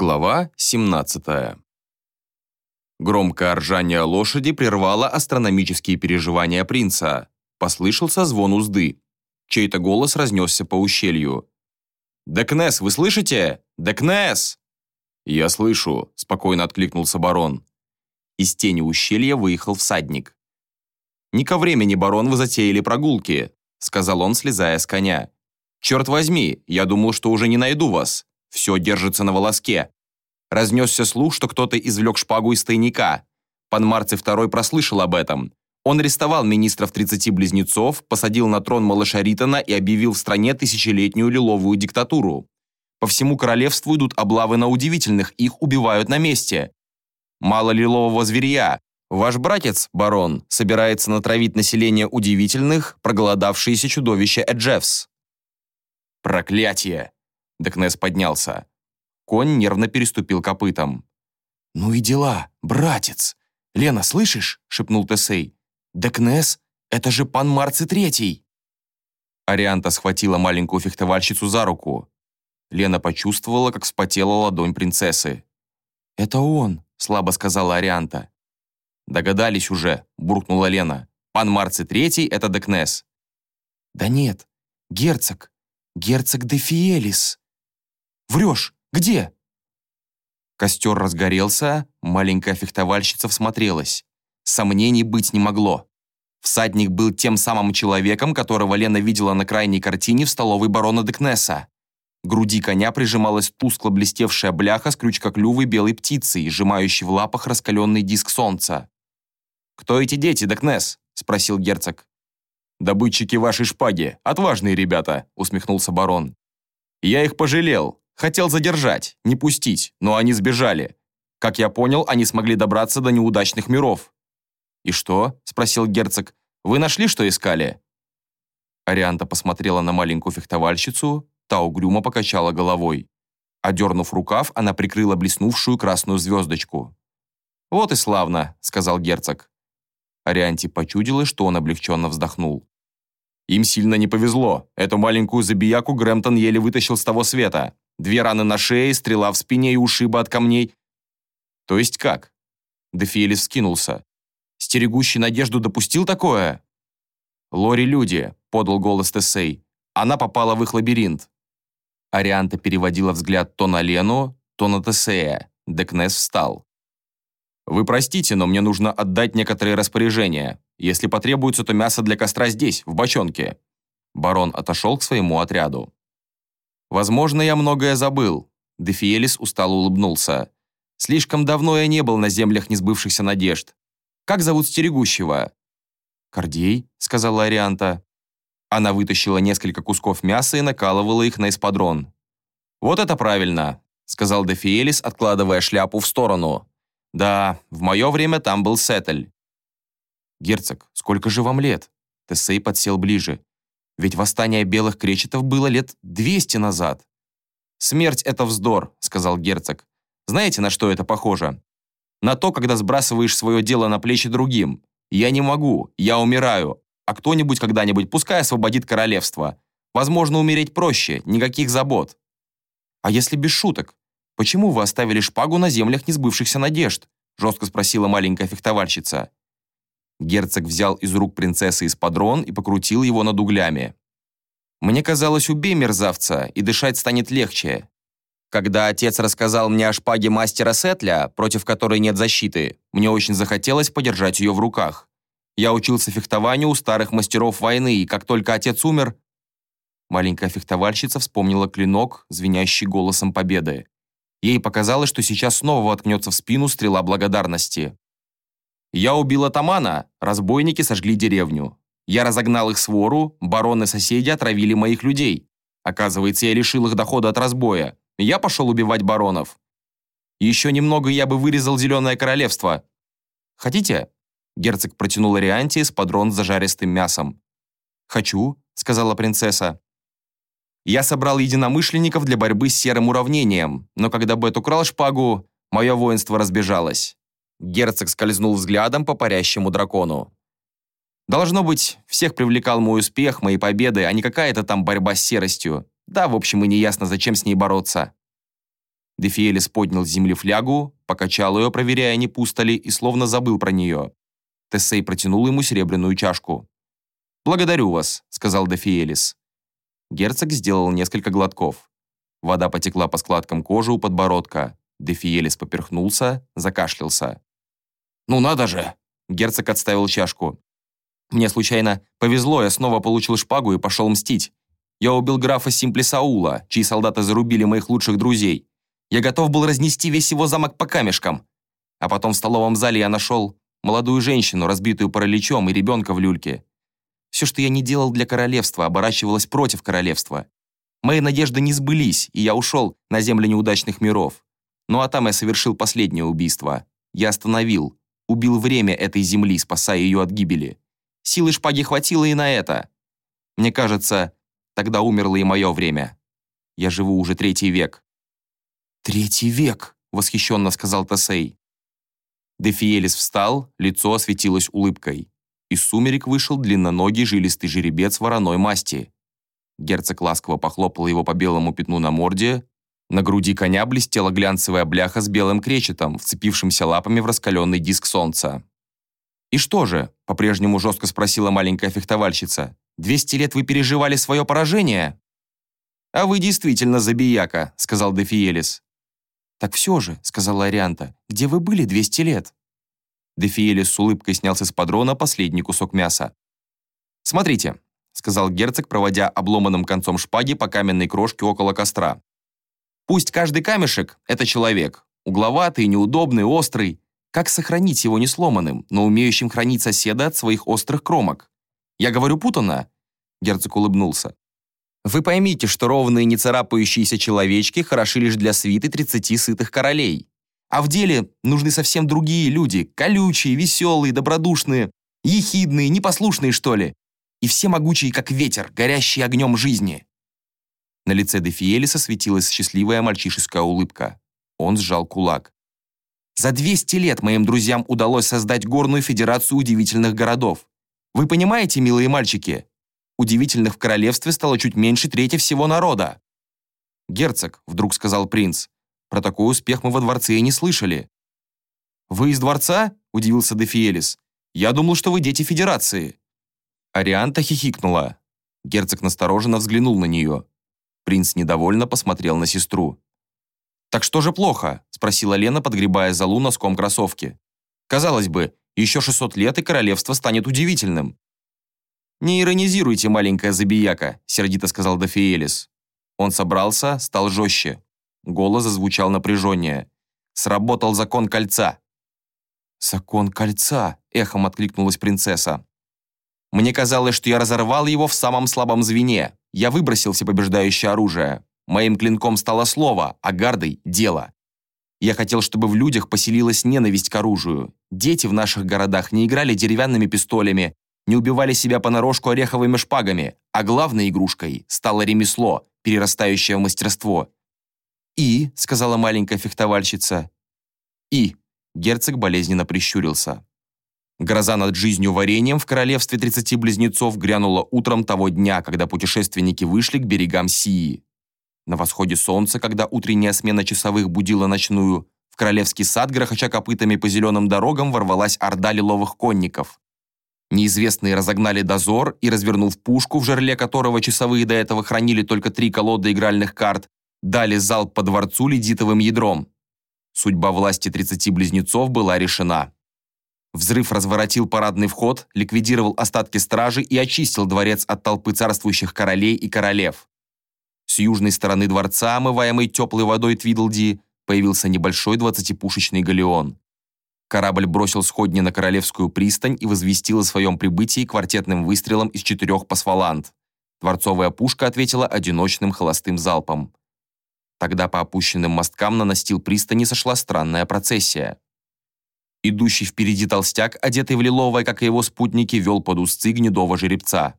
Глава 17. Громкое ржание лошади прервало астрономические переживания принца. Послышался звон узды. Чей-то голос разнесся по ущелью. «Декнес, вы слышите? Декнес!» «Я слышу», — спокойно откликнулся барон. Из тени ущелья выехал всадник. «Не ко времени, барон, вы затеяли прогулки», — сказал он, слезая с коня. «Черт возьми, я думал, что уже не найду вас. Все держится на волоске. Разнесся слух, что кто-то извлек шпагу из тайника. Пан Марци II прослышал об этом. Он арестовал министров 30 близнецов, посадил на трон малыша Ритона и объявил в стране тысячелетнюю лиловую диктатуру. По всему королевству идут облавы на удивительных, их убивают на месте. Мало лилового зверья. Ваш братец, барон, собирается натравить население удивительных, проголодавшиеся чудовища Эджевс. Проклятие! Декнес поднялся. Конь нервно переступил копытом. «Ну и дела, братец! Лена, слышишь?» — шепнул Тесей. «Декнес, это же пан Марци Третий!» Арианта схватила маленькую фехтовальщицу за руку. Лена почувствовала, как вспотела ладонь принцессы. «Это он», — слабо сказала Арианта. «Догадались уже», — буркнула Лена. «Пан Марци Третий — это Декнес». «Да нет, герцог, герцог де Фиелис». Врешь! Где?» Костер разгорелся, маленькая фехтовальщица всмотрелась. Сомнений быть не могло. Всадник был тем самым человеком, которого Лена видела на крайней картине в столовой барона Декнеса. К груди коня прижималась тускло блестевшая бляха с крючкоклювой белой птицей, сжимающей в лапах раскаленный диск солнца. «Кто эти дети, Декнес?» – спросил герцог. «Добытчики вашей шпаги, отважные ребята», – усмехнулся барон. «Я их пожалел, Хотел задержать, не пустить, но они сбежали. Как я понял, они смогли добраться до неудачных миров. «И что?» – спросил герцог. «Вы нашли, что искали?» Арианта посмотрела на маленькую фехтовальщицу, та угрюмо покачала головой. Одернув рукав, она прикрыла блеснувшую красную звездочку. «Вот и славно», – сказал герцог. Арианте почудилось, что он облегченно вздохнул. Им сильно не повезло. Эту маленькую забияку Грэмптон еле вытащил с того света. Две раны на шее, стрела в спине и ушиба от камней. То есть как? Дефиэлис скинулся. Стерегущий надежду допустил такое? Лори люди, подал голос Тесей. Она попала в их лабиринт. Арианта переводила взгляд то на Лену, то на Тесея. Декнес встал. «Вы простите, но мне нужно отдать некоторые распоряжения. Если потребуется, то мясо для костра здесь, в бочонке». Барон отошел к своему отряду. Возможно, я многое забыл. Дефиелис устало улыбнулся. Слишком давно я не был на землях несбывшихся надежд. Как зовут стерегущего? Кордей, сказала Арианта. Она вытащила несколько кусков мяса и накалывала их на эспадрон. «Вот это правильно», — сказал Дефиелис, откладывая шляпу в сторону. «Да, в мое время там был Сеттель». «Герцог, сколько же вам лет?» Тесей подсел ближе. Ведь восстание белых кречетов было лет 200 назад. «Смерть — это вздор», — сказал герцог. «Знаете, на что это похоже? На то, когда сбрасываешь свое дело на плечи другим. Я не могу, я умираю, а кто-нибудь когда-нибудь пускай освободит королевство. Возможно, умереть проще, никаких забот». «А если без шуток? Почему вы оставили шпагу на землях несбывшихся надежд?» жестко спросила маленькая фехтовальщица. Герцог взял из рук принцессы эспадрон и покрутил его над углями. «Мне казалось, убей мерзавца, и дышать станет легче. Когда отец рассказал мне о шпаге мастера Сетля, против которой нет защиты, мне очень захотелось подержать ее в руках. Я учился фехтованию у старых мастеров войны, и как только отец умер...» Маленькая фехтовальщица вспомнила клинок, звенящий голосом победы. Ей показалось, что сейчас снова воткнется в спину стрела благодарности. Я убил атамана, разбойники сожгли деревню. Я разогнал их свору, бароны-соседи отравили моих людей. Оказывается, я лишил их дохода от разбоя. Я пошел убивать баронов. Еще немного я бы вырезал Зеленое Королевство. Хотите?» Герцог протянул Арианте с подрон с зажаристым мясом. «Хочу», — сказала принцесса. Я собрал единомышленников для борьбы с серым уравнением, но когда Бет украл шпагу, мое воинство разбежалось. Герцог скользнул взглядом по парящему дракону. Должно быть, всех привлекал мой успех, мои победы, а не какая-то там борьба с серостью. Да, в общем, и не ясно, зачем с ней бороться. Дефиэлис поднял с земли флягу, покачал ее, проверяя, не пусто ли, и словно забыл про нее. Тесей протянул ему серебряную чашку. «Благодарю вас», — сказал Дефиэлис. Герцог сделал несколько глотков. Вода потекла по складкам кожи у подбородка. Дефиелис поперхнулся, закашлялся. «Ну надо же!» Герцог отставил чашку. «Мне случайно повезло, я снова получил шпагу и пошел мстить. Я убил графа Симпли Саула, чьи солдаты зарубили моих лучших друзей. Я готов был разнести весь его замок по камешкам. А потом в столовом зале я нашел молодую женщину, разбитую параличом, и ребенка в люльке. Все, что я не делал для королевства, оборачивалось против королевства. Мои надежды не сбылись, и я ушел на земли неудачных миров. Ну а там я совершил последнее убийство. Я остановил, убил время этой земли, спасая ее от гибели. Силы шпаги хватило и на это. Мне кажется, тогда умерло и мое время. Я живу уже третий век. «Третий век!» — восхищенно сказал Тесей. Дефиелис встал, лицо осветилось улыбкой. Из сумерек вышел длинноногий жилистый жеребец вороной масти. Герцог ласково похлопал его по белому пятну на морде. На груди коня блестела глянцевая бляха с белым кречетом, вцепившимся лапами в раскаленный диск солнца. «И что же?» – по-прежнему жестко спросила маленькая фехтовальщица. «Двести лет вы переживали свое поражение?» «А вы действительно забияка», – сказал Дефиелис. «Так все же», – сказала Арианта, – «где вы были двести лет?» Дефиелис с улыбкой снял с исподрона последний кусок мяса. «Смотрите, сказал герцог, проводя обломанным концом шпаги по каменной крошке около костра. «Пусть каждый камешек — это человек. Угловатый, неудобный, острый. Как сохранить его несломанным, но умеющим хранить соседа от своих острых кромок? Я говорю путанно?» Герцог улыбнулся. «Вы поймите, что ровные, не царапающиеся человечки хороши лишь для свиты 30 сытых королей. А в деле нужны совсем другие люди, колючие, веселые, добродушные, ехидные, непослушные, что ли и все могучие, как ветер, горящие огнем жизни. На лице Дефиелиса светилась счастливая мальчишеская улыбка. Он сжал кулак. За 200 лет моим друзьям удалось создать горную федерацию удивительных городов. Вы понимаете, милые мальчики? Удивительных в королевстве стало чуть меньше трети всего народа. «Герцог», — вдруг сказал принц, — «про такой успех мы во дворце и не слышали». «Вы из дворца?» — удивился Дефиелис. «Я думал, что вы дети федерации». Арианта хихикнула. Герцог настороженно взглянул на нее. Принц недовольно посмотрел на сестру. «Так что же плохо?» – спросила Лена, подгребая залу носком кроссовки. «Казалось бы, еще 600 лет и королевство станет удивительным». «Не иронизируйте, маленькая забияка», – сердито сказал Дофиэлис. Он собрался, стал жестче. Голос зазвучал напряженнее. «Сработал закон кольца». «Закон кольца», – эхом откликнулась принцесса. Мне казалось, что я разорвал его в самом слабом звене. Я выбросил всепобеждающее оружие. Моим клинком стало слово, а гардой – дело. Я хотел, чтобы в людях поселилась ненависть к оружию. Дети в наших городах не играли деревянными пистолями, не убивали себя понарошку ореховыми шпагами, а главной игрушкой стало ремесло, перерастающее в мастерство. «И», — сказала маленькая фехтовальщица. «И», — герцог болезненно прищурился. Гроза над жизнью вареньем в королевстве 30 близнецов грянула утром того дня, когда путешественники вышли к берегам Сии. На восходе солнца, когда утренняя смена часовых будила ночную, в королевский сад, грохоча копытами по зеленым дорогам, ворвалась орда лиловых конников. Неизвестные разогнали дозор и, развернув пушку, в жерле которого часовые до этого хранили только три колоды игральных карт, дали залп по дворцу ледитовым ядром. Судьба власти 30 близнецов была решена. Взрыв разворотил парадный вход, ликвидировал остатки стражи и очистил дворец от толпы царствующих королей и королев. С южной стороны дворца, омываемой теплой водой Твидлди, появился небольшой двадцатипушечный галеон. Корабль бросил сходни на Королевскую пристань и возвестил о своем прибытии квартетным выстрелом из четырех пасфалант. Дворцовая пушка ответила одиночным холостым залпом. Тогда по опущенным мосткам на настил пристани сошла странная процессия. Идущий впереди толстяк, одетый в лиловое, как и его спутники, вел под узцы гнедого жеребца.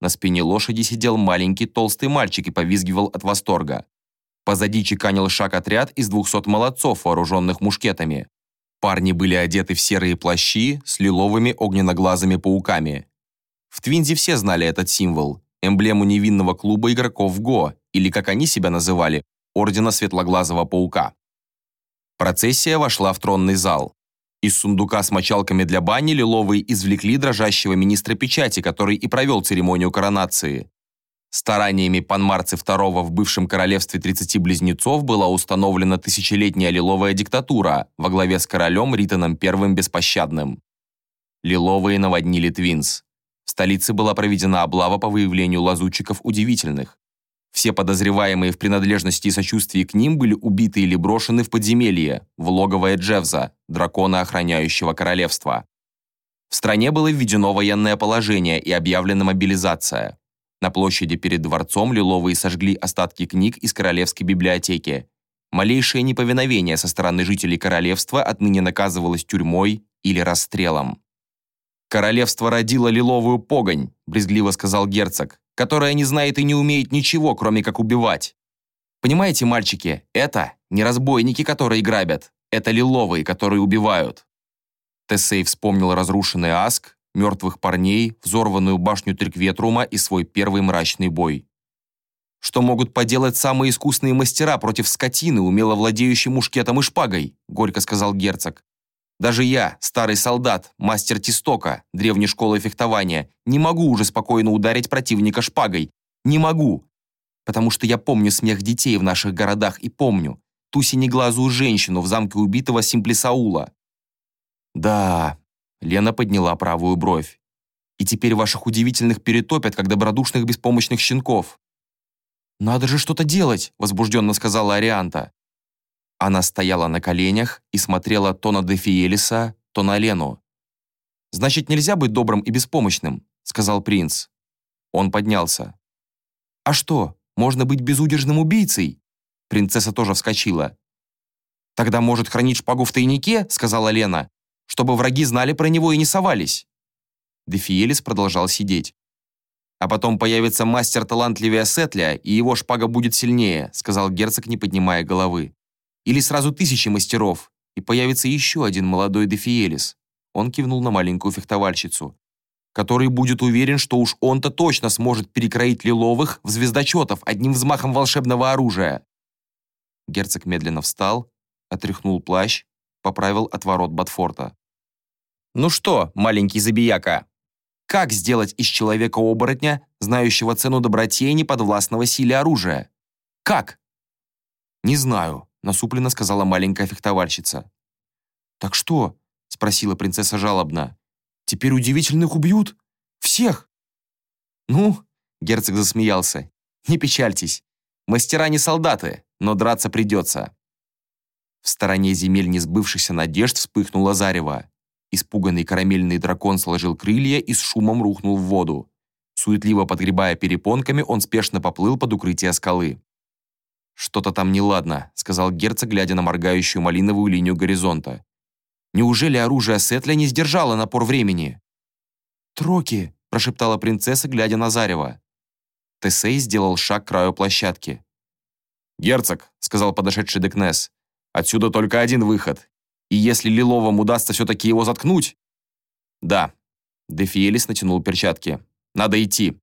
На спине лошади сидел маленький толстый мальчик и повизгивал от восторга. Позади чеканил шаг отряд из двухсот молодцов, вооруженных мушкетами. Парни были одеты в серые плащи с лиловыми огненноглазыми пауками. В Твинзе все знали этот символ, эмблему невинного клуба игроков ГО, или, как они себя называли, Ордена Светлоглазого Паука. Процессия вошла в тронный зал. Из сундука с мочалками для бани лиловые извлекли дрожащего министра печати, который и провел церемонию коронации. Стараниями Панмарцы II в бывшем королевстве 30 близнецов была установлена тысячелетняя лиловая диктатура во главе с королем Ританом I Беспощадным. Лиловые наводнили Твинс. В столице была проведена облава по выявлению лазутчиков удивительных. Все подозреваемые в принадлежности и сочувствии к ним были убиты или брошены в подземелье, в логовое Джевза, дракона, охраняющего королевство. В стране было введено военное положение и объявлена мобилизация. На площади перед дворцом лиловые сожгли остатки книг из королевской библиотеки. Малейшее неповиновение со стороны жителей королевства отныне наказывалось тюрьмой или расстрелом. «Королевство родило лиловую погонь», – брезгливо сказал герцог, «которая не знает и не умеет ничего, кроме как убивать. Понимаете, мальчики, это не разбойники, которые грабят, это лиловые, которые убивают». Тесей вспомнил разрушенный Аск, мертвых парней, взорванную башню Трикветрума и свой первый мрачный бой. «Что могут поделать самые искусные мастера против скотины, умело владеющей мушкетом и шпагой?» – горько сказал герцог. Даже я, старый солдат, мастер Тистока, древней школы фехтования, не могу уже спокойно ударить противника шпагой. Не могу. Потому что я помню смех детей в наших городах и помню ту синеглазую женщину в замке убитого Симплисаула. Да, Лена подняла правую бровь. И теперь ваших удивительных перетопят, как добродушных беспомощных щенков. «Надо же что-то делать», — возбужденно сказала Арианта. Она стояла на коленях и смотрела то на Дефиелиса, то на Лену. «Значит, нельзя быть добрым и беспомощным», — сказал принц. Он поднялся. «А что, можно быть безудержным убийцей?» Принцесса тоже вскочила. «Тогда может хранить шпагу в тайнике», — сказала Лена, «чтобы враги знали про него и не совались». Дефиелис продолжал сидеть. «А потом появится мастер талантливее Сетля, и его шпага будет сильнее», сказал герцог, не поднимая головы. Или сразу тысячи мастеров, и появится еще один молодой Дефиелис. Он кивнул на маленькую фехтовальщицу. Который будет уверен, что уж он-то точно сможет перекроить лиловых в звездочетов одним взмахом волшебного оружия. Герцог медленно встал, отряхнул плащ, поправил отворот Батфорта. «Ну что, маленький забияка, как сделать из человека-оборотня, знающего цену доброте и неподвластного силе оружия? Как?» «Не знаю», насупленно сказала маленькая фехтовальщица. «Так что?» — спросила принцесса жалобно. «Теперь удивительных убьют? Всех?» «Ну?» — герцог засмеялся. «Не печальтесь. Мастера не солдаты, но драться придется». В стороне земель несбывшихся надежд вспыхнула зарево. Испуганный карамельный дракон сложил крылья и с шумом рухнул в воду. Суетливо подгребая перепонками, он спешно поплыл под укрытие скалы. «Что-то там неладно», — сказал герцог, глядя на моргающую малиновую линию горизонта. «Неужели оружие Сетля не сдержало напор времени?» «Троки», — прошептала принцесса, глядя на Зарева. Тесей сделал шаг к краю площадки. «Герцог», — сказал подошедший Декнес, — «отсюда только один выход. И если Лиловым удастся все-таки его заткнуть...» «Да», — Дефиелис натянул перчатки. «Надо идти.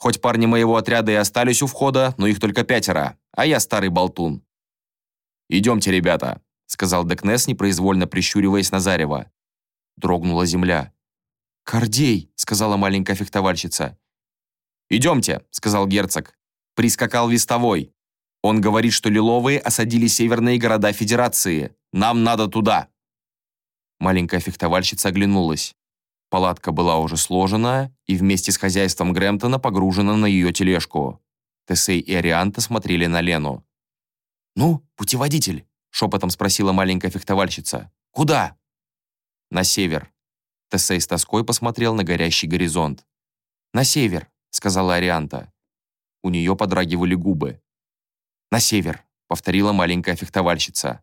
Хоть парни моего отряда и остались у входа, но их только пятеро, а я старый болтун. «Идемте, ребята», — сказал Декнес, непроизвольно прищуриваясь на зарево. Дрогнула земля. «Кордей», — сказала маленькая фехтовальщица. «Идемте», — сказал герцог. Прискакал вестовой. Он говорит, что лиловые осадили северные города Федерации. Нам надо туда. Маленькая фехтовальщица оглянулась. Палатка была уже сложена и вместе с хозяйством Грэмптона погружена на ее тележку. Тесей и Арианта смотрели на Лену. «Ну, путеводитель?» — шепотом спросила маленькая фехтовальщица. «Куда?» «На север». Тесей с тоской посмотрел на горящий горизонт. «На север», — сказала Арианта. У нее подрагивали губы. «На север», — повторила маленькая фехтовальщица.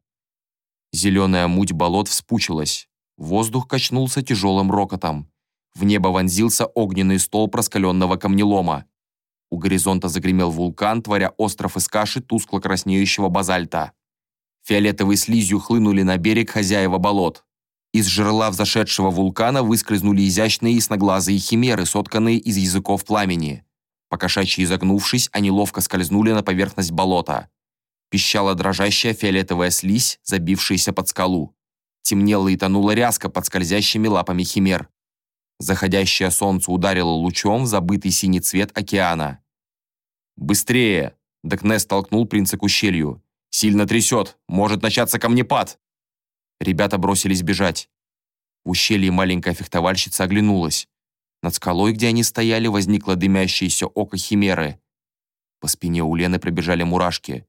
Зеленая муть болот вспучилась. Воздух качнулся тяжелым рокотом. В небо вонзился огненный столб раскаленного камнелома. У горизонта загремел вулкан, творя остров из каши тускло-краснеющего базальта. Фиолетовой слизью хлынули на берег хозяева болот. Из жерла взошедшего вулкана выскользнули изящные ясноглазые химеры, сотканные из языков пламени. Покошачьи изогнувшись, они ловко скользнули на поверхность болота. Пищала дрожащая фиолетовая слизь, забившаяся под скалу. Темнела и тонула ряска под скользящими лапами химер. Заходящее солнце ударило лучом в забытый синий цвет океана. «Быстрее!» — Декнес толкнул принца к ущелью. «Сильно трясет! Может начаться камнепад!» Ребята бросились бежать. В ущелье маленькая фехтовальщица оглянулась. Над скалой, где они стояли, возникло дымящееся око химеры. По спине у Лены пробежали мурашки.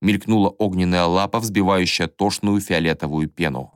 Мелькнула огненная лапа, взбивающая тошную фиолетовую пену.